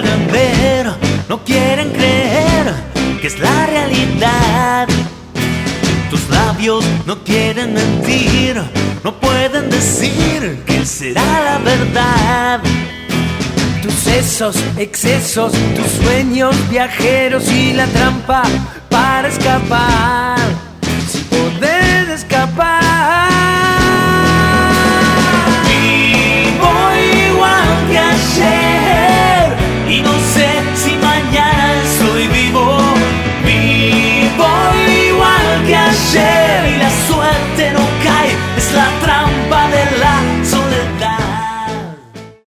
pueden ver, no quieren creer que es la realidad. Tus labios no quieren mentir, no pueden decir que será la verdad. Tus sesos, excesos, tus sueños viajeros y la trampa para escapar. lá pra